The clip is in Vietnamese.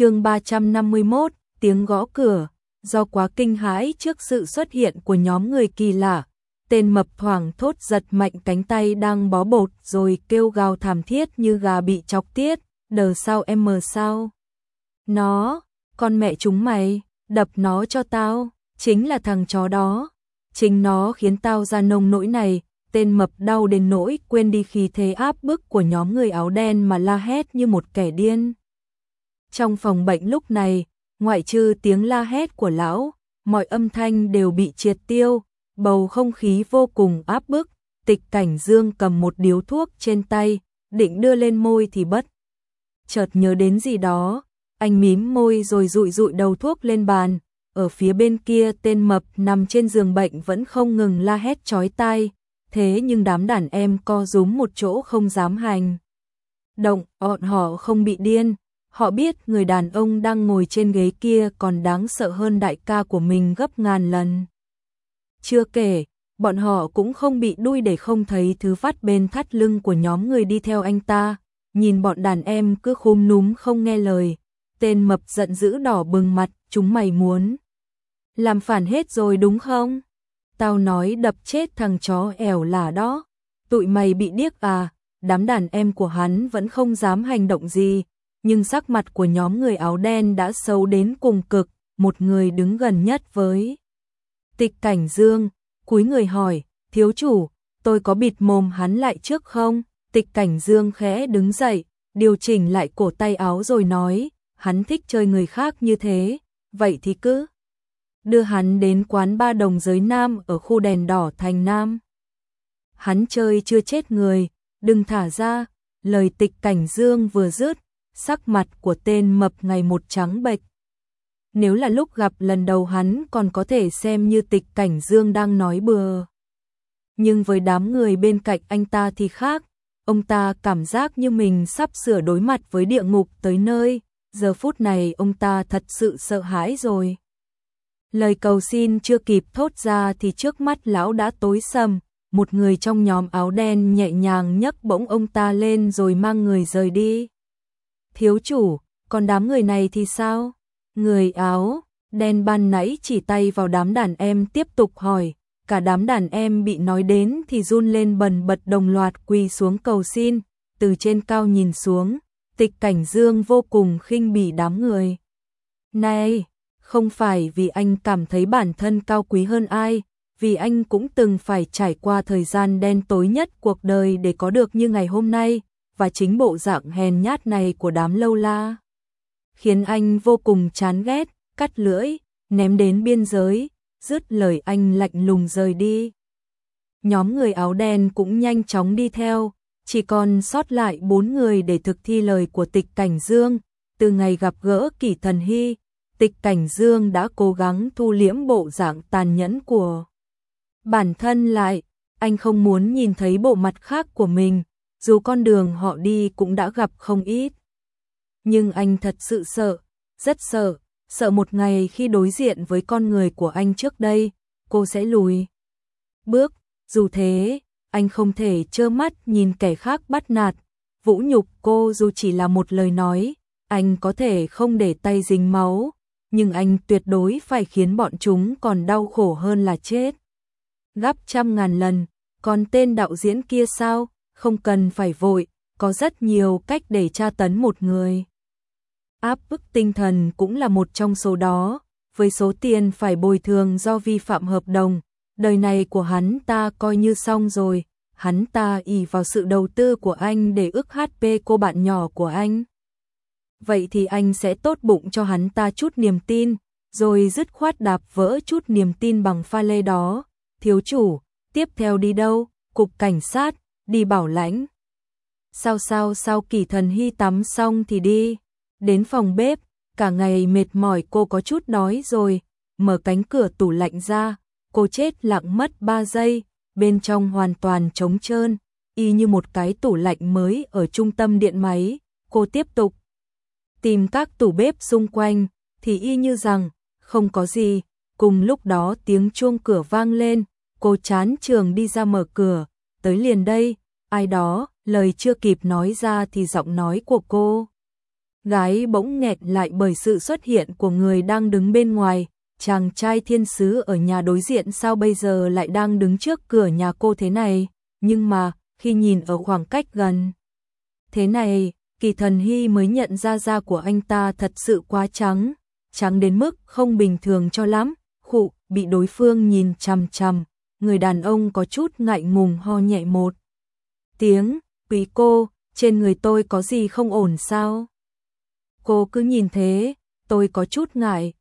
chương 351, tiếng gõ cửa, do quá kinh hãi trước sự xuất hiện của nhóm người kỳ lạ, tên mập thoảng thốt giật mạnh cánh tay đang bó bột rồi kêu gào thảm thiết như gà bị chọc tiết, đờ sao em mờ sao. Nó, con mẹ chúng mày, đập nó cho tao, chính là thằng chó đó. Chính nó khiến tao ra nông nỗi này, tên mập đau đến nỗi quên đi khi thế áp bức của nhóm người áo đen mà la hét như một kẻ điên. Trong phòng bệnh lúc này, ngoại trừ tiếng la hét của lão, mọi âm thanh đều bị triệt tiêu, bầu không khí vô cùng áp bức, tịch cảnh dương cầm một điếu thuốc trên tay, định đưa lên môi thì bất. Chợt nhớ đến gì đó, anh mím môi rồi rụi rụi đầu thuốc lên bàn, ở phía bên kia tên mập nằm trên giường bệnh vẫn không ngừng la hét chói tai, thế nhưng đám đàn em co rúm một chỗ không dám hành. Động, bọn họ không bị điên, họ biết người đàn ông đang ngồi trên ghế kia còn đáng sợ hơn đại ca của mình gấp ngàn lần. Chưa kể, bọn họ cũng không bị đuôi để không thấy thứ phát bên thắt lưng của nhóm người đi theo anh ta, nhìn bọn đàn em cứ khum núm không nghe lời, tên mập giận dữ đỏ bừng mặt, chúng mày muốn làm phản hết rồi đúng không? Tao nói đập chết thằng chó ẻo là đó, tụi mày bị điếc à, đám đàn em của hắn vẫn không dám hành động gì, nhưng sắc mặt của nhóm người áo đen đã xấu đến cùng cực, một người đứng gần nhất với tịch cảnh dương, cúi người hỏi, thiếu chủ, tôi có bịt mồm hắn lại trước không? Tịch cảnh dương khẽ đứng dậy, điều chỉnh lại cổ tay áo rồi nói, hắn thích chơi người khác như thế, vậy thì cứ đưa hắn đến quán ba đồng giới Nam ở khu đèn đỏ thành Nam. Hắn chơi chưa chết người, đừng thả ra, lời tịch cảnh dương vừa dứt, sắc mặt của tên mập ngày một trắng bệch. Nếu là lúc gặp lần đầu hắn còn có thể xem như tịch cảnh dương đang nói bừa. Nhưng với đám người bên cạnh anh ta thì khác, ông ta cảm giác như mình sắp sửa đối mặt với địa ngục tới nơi, giờ phút này ông ta thật sự sợ hãi rồi. Lời cầu xin chưa kịp thốt ra thì trước mắt lão đã tối sầm, một người trong nhóm áo đen nhẹ nhàng nhấc bỗng ông ta lên rồi mang người rời đi. Thiếu chủ, còn đám người này thì sao? Người áo đen ban nãy chỉ tay vào đám đàn em tiếp tục hỏi, cả đám đàn em bị nói đến thì run lên bần bật đồng loạt quỳ xuống cầu xin, từ trên cao nhìn xuống, tịch cảnh dương vô cùng khinh bỉ đám người. Này, không phải vì anh cảm thấy bản thân cao quý hơn ai, vì anh cũng từng phải trải qua thời gian đen tối nhất cuộc đời để có được như ngày hôm nay, và chính bộ dạng hèn nhát này của đám lâu la. Khiến anh vô cùng chán ghét, cắt lưỡi, ném đến biên giới, dứt lời anh lạnh lùng rời đi. Nhóm người áo đen cũng nhanh chóng đi theo, chỉ còn sót lại bốn người để thực thi lời của tịch Cảnh Dương. Từ ngày gặp gỡ kỷ thần hy, tịch Cảnh Dương đã cố gắng thu liễm bộ dạng tàn nhẫn của bản thân lại. Anh không muốn nhìn thấy bộ mặt khác của mình, dù con đường họ đi cũng đã gặp không ít. Nhưng anh thật sự sợ, rất sợ, sợ một ngày khi đối diện với con người của anh trước đây, cô sẽ lùi. Bước, dù thế, anh không thể trơ mắt nhìn kẻ khác bắt nạt, vũ nhục cô dù chỉ là một lời nói, anh có thể không để tay dính máu, nhưng anh tuyệt đối phải khiến bọn chúng còn đau khổ hơn là chết. Gấp trăm ngàn lần, còn tên đạo diễn kia sao, không cần phải vội, có rất nhiều cách để tra tấn một người. Áp bức tinh thần cũng là một trong số đó, với số tiền phải bồi thường do vi phạm hợp đồng, đời này của hắn ta coi như xong rồi, hắn ta ỷ vào sự đầu tư của anh để ức HP cô bạn nhỏ của anh. Vậy thì anh sẽ tốt bụng cho hắn ta chút niềm tin, rồi dứt khoát đạp vỡ chút niềm tin bằng pha lê đó. Thiếu chủ, tiếp theo đi đâu? Cục cảnh sát, đi bảo lãnh. Sao sao sao kỳ thần hy tắm xong thì đi. Đến phòng bếp, cả ngày mệt mỏi cô có chút đói rồi, mở cánh cửa tủ lạnh ra, cô chết lặng mất 3 giây, bên trong hoàn toàn trống trơn, y như một cái tủ lạnh mới ở trung tâm điện máy, cô tiếp tục. Tìm các tủ bếp xung quanh, thì y như rằng không có gì, cùng lúc đó tiếng chuông cửa vang lên, cô chán trường đi ra mở cửa, tới liền đây, ai đó, lời chưa kịp nói ra thì giọng nói của cô. Gái bỗng nghẹt lại bởi sự xuất hiện của người đang đứng bên ngoài, chàng trai thiên sứ ở nhà đối diện sao bây giờ lại đang đứng trước cửa nhà cô thế này, nhưng mà, khi nhìn ở khoảng cách gần. Thế này, kỳ thần hy mới nhận ra da của anh ta thật sự quá trắng, trắng đến mức không bình thường cho lắm, khụ, bị đối phương nhìn chằm chằm, người đàn ông có chút ngại ngùng ho nhẹ một tiếng, quý cô, trên người tôi có gì không ổn sao? Cô cứ nhìn thế, tôi có chút ngại,